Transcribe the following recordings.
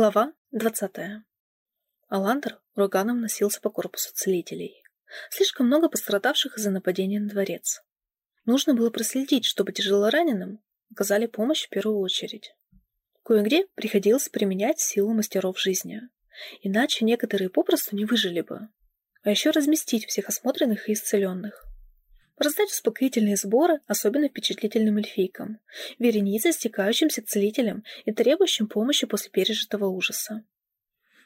Глава двадцатая. Аландр ураганом носился по корпусу целителей. Слишком много пострадавших из-за нападения на дворец. Нужно было проследить, чтобы тяжелораненым оказали помощь в первую очередь. Кое-где приходилось применять силу мастеров жизни. Иначе некоторые попросту не выжили бы. А еще разместить всех осмотренных и исцеленных. Раздать успокоительные сборы особенно впечатлительным эльфийкам, веренице стекающимся целителям и требующим помощи после пережитого ужаса.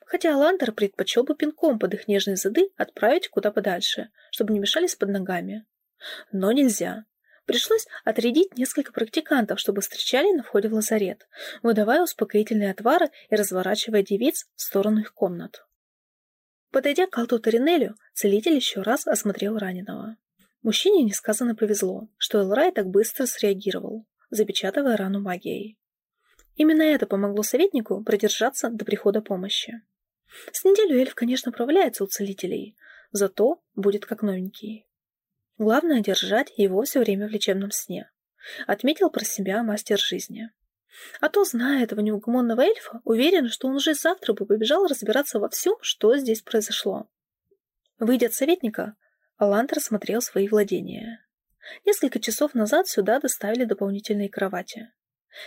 Хотя Аландер предпочел бы пинком под их нежные зады отправить куда подальше, чтобы не мешались под ногами. Но нельзя. Пришлось отрядить несколько практикантов, чтобы встречали на входе в лазарет, выдавая успокоительные отвары и разворачивая девиц в сторону их комнат. Подойдя к Алту Таринелю, целитель еще раз осмотрел раненого. Мужчине несказанно повезло, что Элрай так быстро среагировал, запечатывая рану магией. Именно это помогло советнику продержаться до прихода помощи. С неделю эльф, конечно, проваляется у целителей, зато будет как новенький. Главное — держать его все время в лечебном сне. Отметил про себя мастер жизни. А то, зная этого неугомонного эльфа, уверен, что он уже завтра бы побежал разбираться во всем, что здесь произошло. Выйдя от советника, Алант рассмотрел свои владения. Несколько часов назад сюда доставили дополнительные кровати.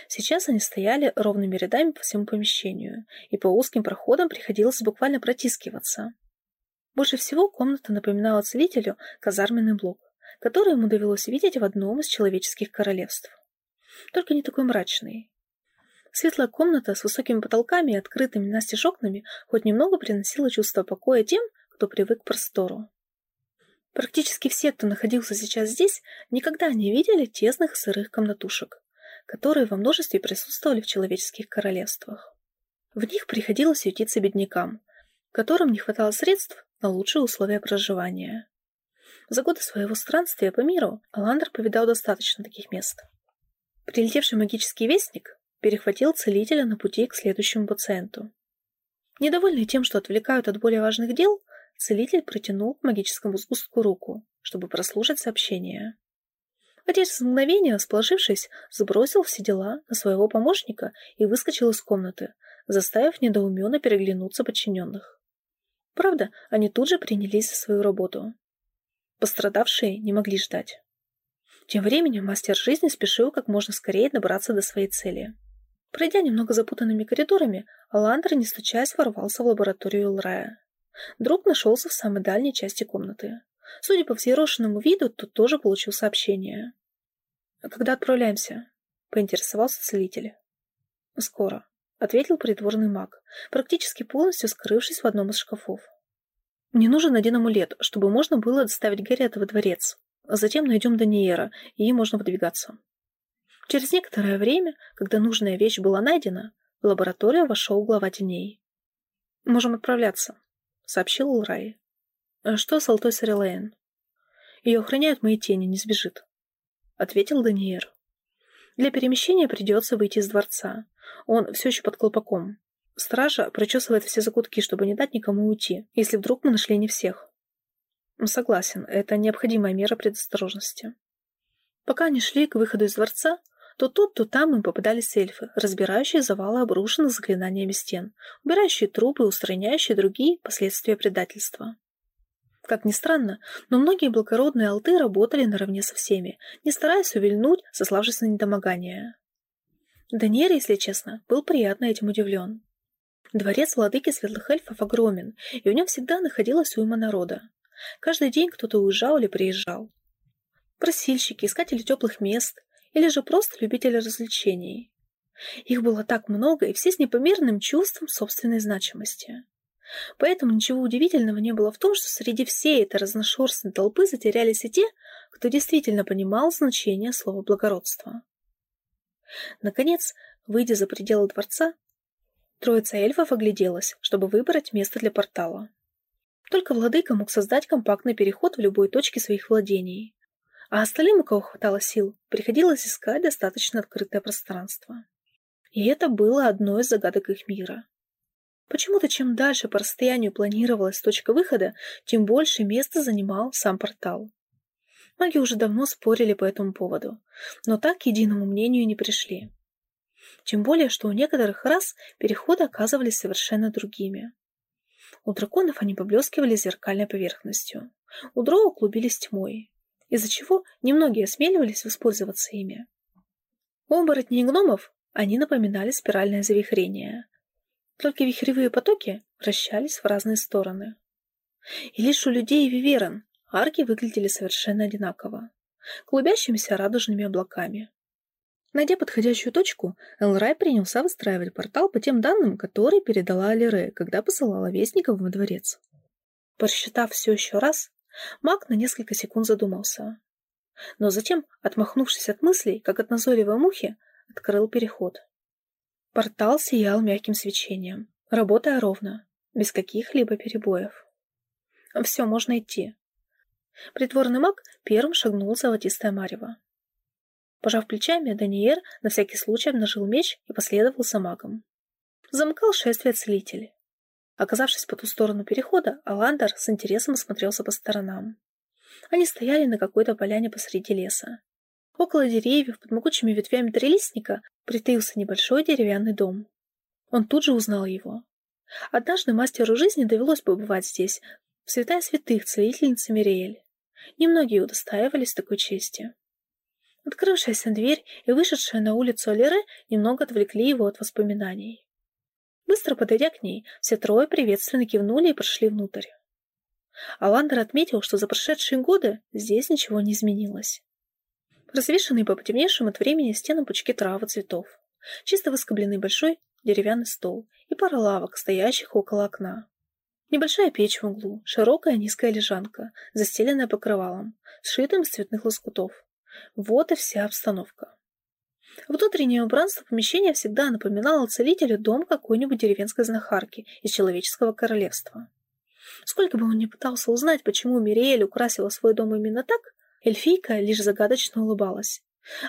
Сейчас они стояли ровными рядами по всему помещению, и по узким проходам приходилось буквально протискиваться. Больше всего комната напоминала целителю казарменный блок, который ему довелось видеть в одном из человеческих королевств. Только не такой мрачный. Светлая комната с высокими потолками и открытыми настежь окнами хоть немного приносила чувство покоя тем, кто привык к простору. Практически все, кто находился сейчас здесь, никогда не видели тесных сырых комнатушек, которые во множестве присутствовали в человеческих королевствах. В них приходилось ютиться беднякам, которым не хватало средств на лучшие условия проживания. За годы своего странствия по миру Аландр повидал достаточно таких мест. Прилетевший магический вестник перехватил целителя на пути к следующему пациенту. Недовольный тем, что отвлекают от более важных дел, Целитель протянул к магическому сгустку руку, чтобы прослушать сообщение. Через мгновение, расположившись, сбросил все дела на своего помощника и выскочил из комнаты, заставив недоуменно переглянуться подчиненных. Правда, они тут же принялись за свою работу. Пострадавшие не могли ждать. Тем временем мастер жизни спешил как можно скорее добраться до своей цели. Пройдя немного запутанными коридорами, Аландр, не стучаясь, ворвался в лабораторию Элрая. Друг нашелся в самой дальней части комнаты. Судя по взъерошенному виду, тут тоже получил сообщение. «А когда отправляемся?» — поинтересовался целитель. «Скоро», — ответил придворный маг, практически полностью скрывшись в одном из шкафов. «Мне нужен один амулет, чтобы можно было доставить Гарриета во дворец. Затем найдем Даниера, и можно выдвигаться». Через некоторое время, когда нужная вещь была найдена, в лабораторию вошел глава теней. «Можем отправляться», сообщил Улрай. «А «Что с Алтой Сарелейн?» «Ее охраняют мои тени, не сбежит», — ответил Даниэр. «Для перемещения придется выйти из дворца. Он все еще под колпаком. Стража прочесывает все закутки, чтобы не дать никому уйти, если вдруг мы нашли не всех». «Согласен, это необходимая мера предосторожности». Пока они шли к выходу из дворца, то тут, то там им попадались эльфы, разбирающие завалы обрушенных заклинаниями стен, убирающие трубы и устраняющие другие последствия предательства. Как ни странно, но многие благородные алты работали наравне со всеми, не стараясь увильнуть, сославшись на недомогание. Даниэль, если честно, был приятно этим удивлен. Дворец владыки светлых эльфов огромен, и в нем всегда находилась уйма народа. Каждый день кто-то уезжал или приезжал. Просильщики, искатели теплых мест, или же просто любители развлечений. Их было так много, и все с непомерным чувством собственной значимости. Поэтому ничего удивительного не было в том, что среди всей этой разношерстной толпы затерялись и те, кто действительно понимал значение слова «благородство». Наконец, выйдя за пределы дворца, троица эльфов огляделась, чтобы выбрать место для портала. Только владыка мог создать компактный переход в любой точке своих владений, а остальным, у кого хватало сил, приходилось искать достаточно открытое пространство. И это было одной из загадок их мира. Почему-то чем дальше по расстоянию планировалась точка выхода, тем больше места занимал сам портал. Маги уже давно спорили по этому поводу, но так к единому мнению не пришли. Тем более, что у некоторых рас переходы оказывались совершенно другими. У драконов они поблескивали зеркальной поверхностью, у дроу клубились тьмой, из-за чего немногие осмеливались воспользоваться ими. У оборотней и гномов они напоминали спиральное завихрение, только вихревые потоки вращались в разные стороны. И лишь у людей и виверн арки выглядели совершенно одинаково, клубящимися радужными облаками. Найдя подходящую точку, Элрай принялся выстраивать портал по тем данным, которые передала Алире, когда посылала вестников во дворец. Просчитав все еще раз, маг на несколько секунд задумался. Но затем, отмахнувшись от мыслей, как от назойливой мухи, открыл переход. Портал сиял мягким свечением, работая ровно, без каких-либо перебоев. Все, можно идти. Притворный маг первым шагнул золотистое марево. Пожав плечами, Даниэр на всякий случай обнажил меч и последовал за магом. Замыкал шествие целитель. Оказавшись по ту сторону перехода, Аландер с интересом осмотрелся по сторонам. Они стояли на какой-то поляне посреди леса. Около деревьев, под могучими ветвями трелистника, притаился небольшой деревянный дом. Он тут же узнал его. Однажды мастеру жизни довелось побывать здесь, в святая святых целительницы Мириэль. Немногие удостаивались такой чести. Открывшаяся дверь и вышедшая на улицу Алире немного отвлекли его от воспоминаний. Быстро подойдя к ней, все трое приветственно кивнули и прошли внутрь. Аландер отметил, что за прошедшие годы здесь ничего не изменилось. Развешанные по потемневшим от времени стенам пучки трав и цветов, чисто выскобленный большой деревянный стол и пара лавок, стоящих около окна. Небольшая печь в углу, широкая низкая лежанка, застеленная покрывалом, сшитым из цветных лоскутов. Вот и вся обстановка. Внутреннее убранство помещения всегда напоминало целителю дом какой-нибудь деревенской знахарки из человеческого королевства. Сколько бы он ни пытался узнать, почему Мириэль украсила свой дом именно так, Эльфийка лишь загадочно улыбалась,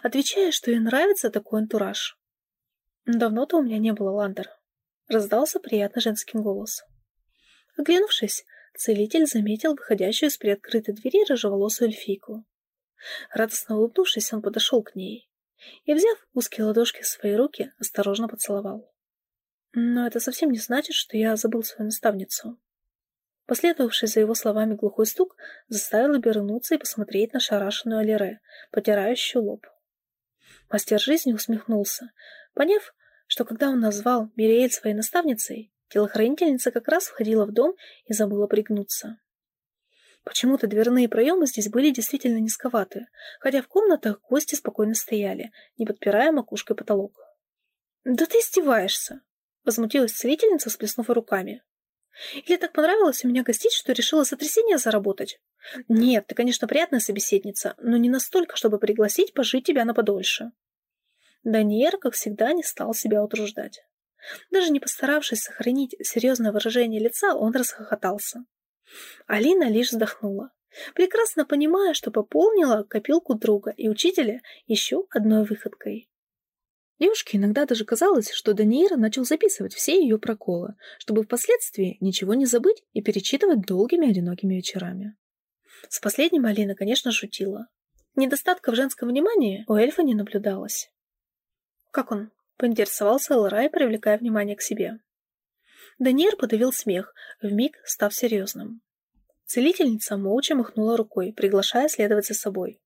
отвечая, что ей нравится такой антураж. «Давно-то у меня не было, Ландер», — раздался приятно женский голос. Оглянувшись, целитель заметил выходящую из приоткрытой двери рыжеволосую эльфийку. Радостно улыбнувшись, он подошел к ней и, взяв узкие ладошки в свои руки, осторожно поцеловал. Но это совсем не значит, что я забыл свою наставницу. Последовавший за его словами глухой стук заставил обернуться и посмотреть на шарашенную Алире, потирающую лоб. Мастер жизни усмехнулся, поняв, что когда он назвал Мириэль своей наставницей, телохранительница как раз входила в дом и забыла пригнуться. Почему-то дверные проемы здесь были действительно низковаты, хотя в комнатах гости спокойно стояли, не подпирая макушкой потолок. «Да ты издеваешься!» — возмутилась целительница, сплеснув руками. Или так понравилось у меня гостить, что решила сотрясение заработать? Нет, ты, конечно, приятная собеседница, но не настолько, чтобы пригласить пожить тебя на подольше. Даниэр, как всегда, не стал себя утруждать. Даже не постаравшись сохранить серьезное выражение лица, он расхохотался. Алина лишь вздохнула, прекрасно понимая, что пополнила копилку друга и учителя еще одной выходкой. Девушке иногда даже казалось, что Даниэра начал записывать все ее проколы, чтобы впоследствии ничего не забыть и перечитывать долгими одинокими вечерами. С последним Алина, конечно, шутила. Недостатка в женском внимании у эльфа не наблюдалось. «Как он?» — поинтересовался Элрай, привлекая внимание к себе. Даниэр подавил смех, вмиг став серьезным. Целительница молча махнула рукой, приглашая следовать за собой.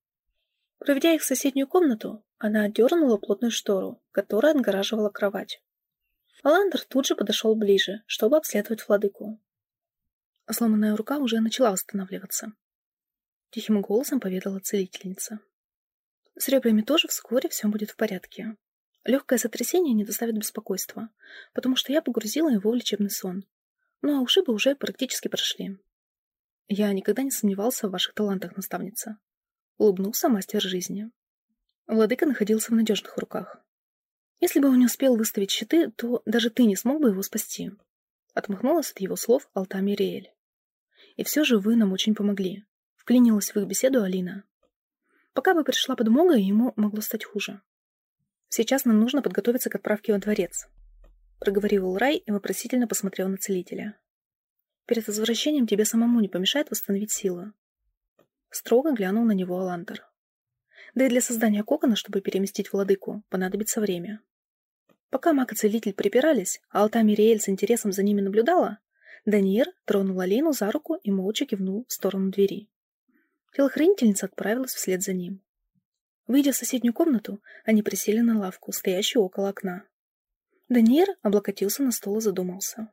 Проведя их в соседнюю комнату, она отдернула плотную штору, которая отгораживала кровать. Аландер тут же подошел ближе, чтобы обследовать владыку. Сломанная рука уже начала восстанавливаться. Тихим голосом поведала целительница. С ребрами тоже вскоре все будет в порядке. Легкое сотрясение не доставит беспокойства, потому что я погрузила его в лечебный сон. Ну а ушибы уже практически прошли. Я никогда не сомневался в ваших талантах, наставница. Улыбнулся мастер жизни. Владыка находился в надежных руках. Если бы он не успел выставить щиты, то даже ты не смог бы его спасти. Отмахнулась от его слов Алта Мириэль. И все же вы нам очень помогли. Вклинилась в их беседу Алина. Пока бы пришла подмога, ему могло стать хуже. Сейчас нам нужно подготовиться к отправке во дворец. Проговорил Рай и вопросительно посмотрел на целителя. Перед возвращением тебе самому не помешает восстановить силы. Строго глянул на него Аландер. Да и для создания кокона, чтобы переместить владыку, понадобится время. Пока маг и целитель припирались, а Алта Мириэль с интересом за ними наблюдала, Даниэр тронул Алину за руку и молча кивнул в сторону двери. Телохранительница отправилась вслед за ним. Выйдя в соседнюю комнату, они присели на лавку, стоящую около окна. Даниэр облокотился на стол и задумался.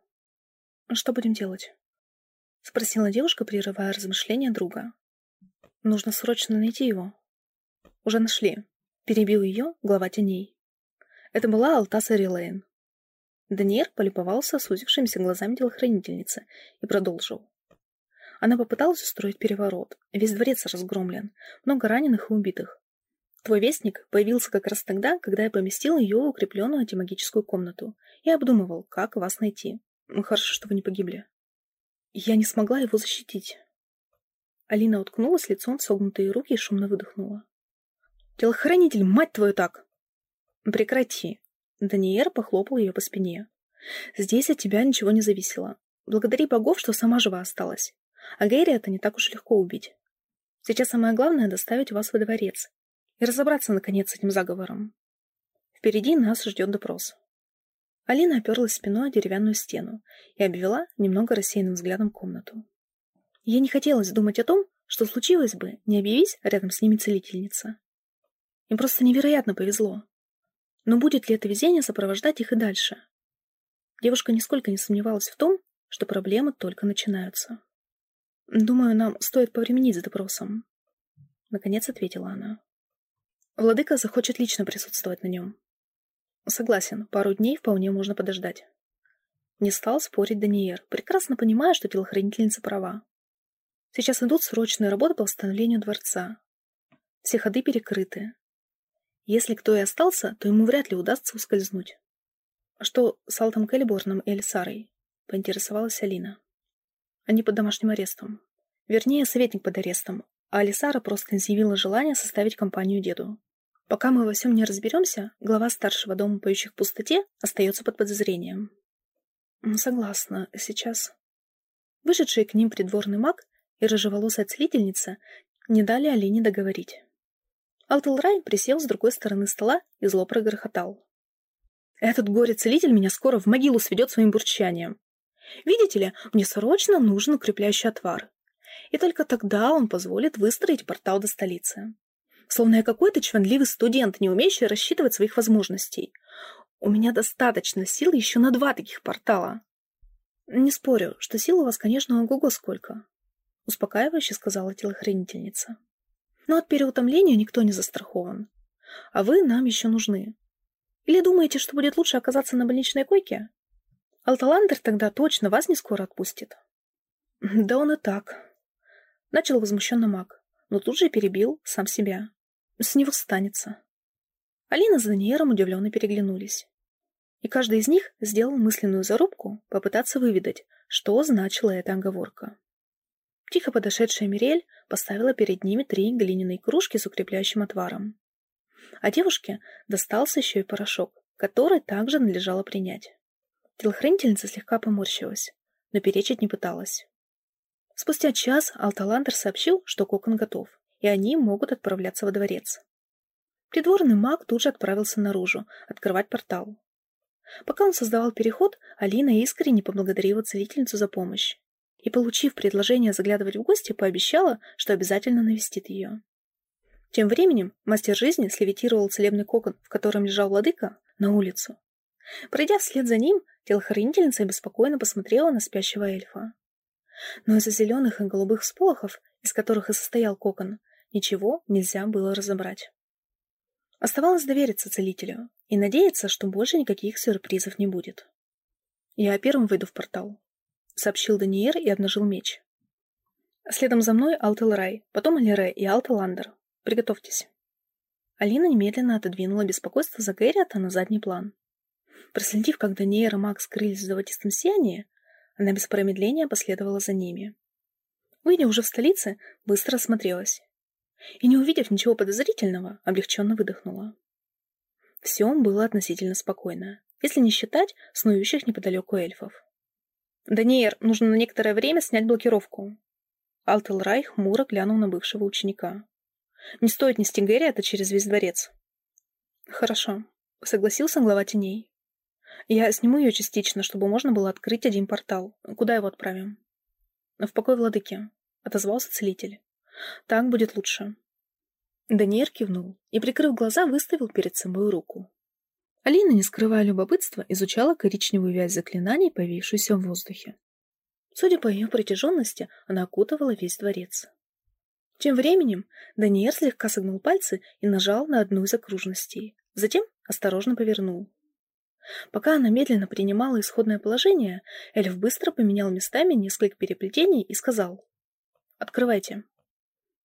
«Что будем делать?» — спросила девушка, прерывая размышления друга. «Нужно срочно найти его». «Уже нашли», — перебил ее глава теней. Это была Алтаса Рилейн. Даниэр полюбовался сузившимися глазами телохранительницы и продолжил. Она попыталась устроить переворот. Весь дворец разгромлен. Много раненых и убитых. Твой вестник появился как раз тогда, когда я поместил ее в укрепленную антимагическую комнату и обдумывал, как вас найти. Ну, хорошо, что вы не погибли. Я не смогла его защитить. Алина уткнулась лицом в согнутые руки и шумно выдохнула. «Телохранитель, мать твою так!» «Прекрати!» Даниэр похлопал ее по спине. «Здесь от тебя ничего не зависело. Благодари богов, что сама жива осталась. А Гэри это не так уж легко убить. Сейчас самое главное — доставить вас во дворец и разобраться, наконец, с этим заговором. Впереди нас ждет допрос». Алина оперлась спиной о деревянную стену и обвела немного рассеянным взглядом комнату. Ей не хотелось думать о том, что случилось бы, не объявись рядом с ними целительница. Им просто невероятно повезло. Но будет ли это везение сопровождать их и дальше? Девушка нисколько не сомневалась в том, что проблемы только начинаются. «Думаю, нам стоит повременить с допросом», — наконец ответила она. «Владыка захочет лично присутствовать на нем». «Согласен, пару дней вполне можно подождать». Не стал спорить Даниэр, прекрасно понимая, что телохранительница права. Сейчас идут срочные работы по восстановлению дворца. Все ходы перекрыты, если кто и остался, то ему вряд ли удастся ускользнуть. «А что с Алтом Кэллиборном и Элисарой?» — поинтересовалась Алина. «Они под домашним арестом. Вернее, советник под арестом, а Алисара просто изъявила желание составить компанию деду. Пока мы во всем не разберемся, глава старшего дома поющих в пустоте остается под подозрением». «Согласна. Сейчас...» Вышедший к ним придворный маг и рыжеволосая целительница не дали Алине договорить. Алтелрай присел с другой стороны стола и зло прогрохотал. «Этот горе-целитель меня скоро в могилу сведет своим бурчанием. Видите ли, мне срочно нужен укрепляющий отвар. И только тогда он позволит выстроить портал до столицы. Словно я какой-то чванливый студент, не умеющий рассчитывать своих возможностей. У меня достаточно сил еще на два таких портала. Не спорю, что сил у вас, конечно, ого-го сколько, успокаивающе сказала телохранительница. Но от переутомления никто не застрахован. А вы нам еще нужны. Или думаете, что будет лучше оказаться на больничной койке? Алталандер тогда точно вас не скоро отпустит. Да он и так. Начал возмущенно маг, но тут же перебил сам себя. С него станется. Алина с Даниэром удивленно переглянулись. И каждый из них сделал мысленную зарубку попытаться выведать, что значила эта оговорка. Тихо подошедшая Мирель поставила перед ними три глиняные кружки с укрепляющим отваром. А девушке достался еще и порошок, который также надлежало принять. Телохранительница слегка поморщилась, но перечить не пыталась. Спустя час Алталандер сообщил, что кокон готов, и они могут отправляться во дворец. Придворный маг тут же отправился наружу, открывать портал. Пока он создавал переход, Алина искренне поблагодарила целительницу за помощь и, получив предложение заглядывать в гости, пообещала, что обязательно навестит ее. Тем временем мастер жизни слевитировал целебный кокон, в котором лежал владыка, на улицу. Пройдя вслед за ним, телохранительница беспокойно посмотрела на спящего эльфа. Но из-за зеленых и голубых всполохов, из которых и состоял кокон, ничего нельзя было разобрать. Оставалось довериться целителю и надеяться, что больше никаких сюрпризов не будет. Я первым выйду в портал, сообщил Даниэр и обнажил меч. Следом за мной Алтелрай, потом Алире и Алтеландер. Приготовьтесь. Алина немедленно отодвинула беспокойство за Гэрриота на задний план. Проследив, как Даниэр и Макс скрылись в золотистом сиянии, она без промедления последовала за ними. Выйдя уже в столице, быстро осмотрелась. И, не увидев ничего подозрительного, облегченно выдохнула. Все было относительно спокойно, если не считать снующих неподалеку эльфов. «Даниэр, нужно на некоторое время снять блокировку». Алтелрай хмуро глянул на бывшего ученика. «Не стоит нести Гэри это через весь дворец». «Хорошо», — согласился глава теней. Я сниму ее частично, чтобы можно было открыть один портал. Куда его отправим? В покой владыки, отозвался целитель. Так будет лучше. Даниэр кивнул и, прикрыв глаза, выставил перед собой руку. Алина, не скрывая любопытства, изучала коричневую вязь заклинаний, появившуюся в воздухе. Судя по ее протяженности, она окутывала весь дворец. Тем временем Даниэр слегка согнул пальцы и нажал на одну из окружностей. Затем осторожно повернул. Пока она медленно принимала исходное положение, эльф быстро поменял местами несколько переплетений и сказал «Открывайте».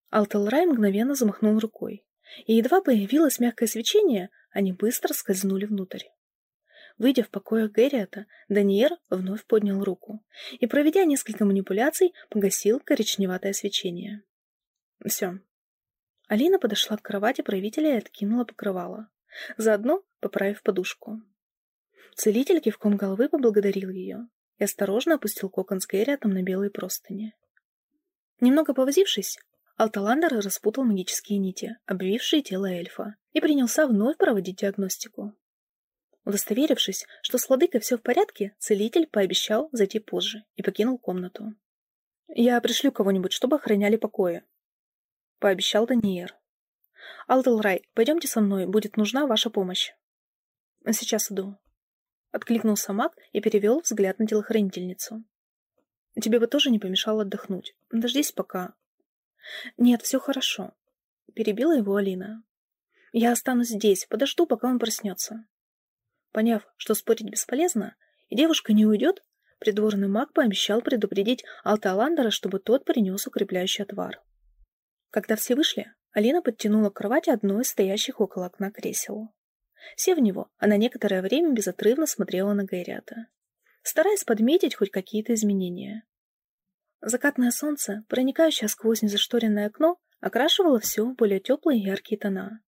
Алтелрай мгновенно замахнул рукой, и едва появилось мягкое свечение, они быстро скользнули внутрь. Выйдя в покоях Гэриата, Даниэр вновь поднял руку и, проведя несколько манипуляций, погасил коричневатое свечение. Все. Алина подошла к кровати правителя и откинула покрывало, заодно поправив подушку. Целитель кивком головы поблагодарил ее и осторожно опустил кокон с Гэриатом на белые простыни. Немного повозившись, Алталандер распутал магические нити, обвившие тело эльфа, и принялся вновь проводить диагностику. Удостоверившись, что с владыкой все в порядке, целитель пообещал зайти позже и покинул комнату. «Я пришлю кого-нибудь, чтобы охраняли покои», — пообещал Даниэр. «Алдалрай, пойдемте со мной, будет нужна ваша помощь». «Сейчас иду», — откликнулся маг и перевел взгляд на телохранительницу. «Тебе бы тоже не помешало отдохнуть. Дождись пока, «Нет, все хорошо», — перебила его Алина. «Я останусь здесь, подожду, пока он проснется». Поняв, что спорить бесполезно, и девушка не уйдет, придворный маг пообещал предупредить Алталандера, чтобы тот принес укрепляющий отвар. Когда все вышли, Алина подтянула к кровати одно из стоящих около окна кресел. Сев в него, она некоторое время безотрывно смотрела на Гайрята, стараясь подметить хоть какие-то изменения. Закатное солнце, проникающее сквозь незашторенное окно, окрашивало все в более теплые яркие тона.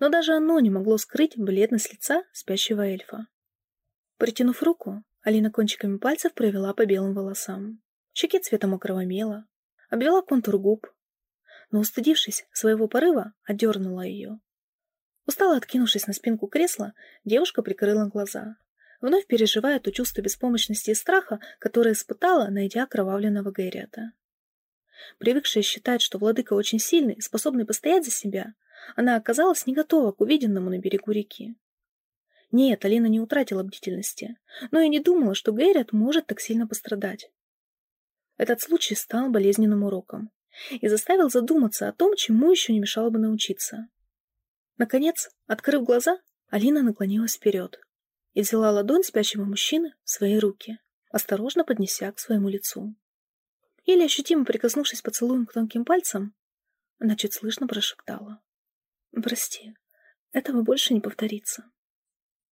Но даже оно не могло скрыть бледность лица спящего эльфа. Притянув руку, Алина кончиками пальцев провела по белым волосам. Щеки цвета мокрого мела, обвела контур губ, но, устыдившись своего порыва, отдернула ее. Устало откинувшись на спинку кресла, девушка прикрыла глаза вновь переживая то чувство беспомощности и страха, которое испытала, найдя окровавленного Гайрета. Привыкшая считать, что владыка очень сильный способный постоять за себя, она оказалась не готова к увиденному на берегу реки. Нет, Алина не утратила бдительности, но и не думала, что Гайрет может так сильно пострадать. Этот случай стал болезненным уроком и заставил задуматься о том, чему еще не мешало бы научиться. Наконец, открыв глаза, Алина наклонилась вперед и взяла ладонь спящего мужчины в свои руки, осторожно поднеся к своему лицу. Или, ощутимо прикоснувшись поцелуем к тонким пальцам, она чуть слышно прошептала. «Прости, этого больше не повторится».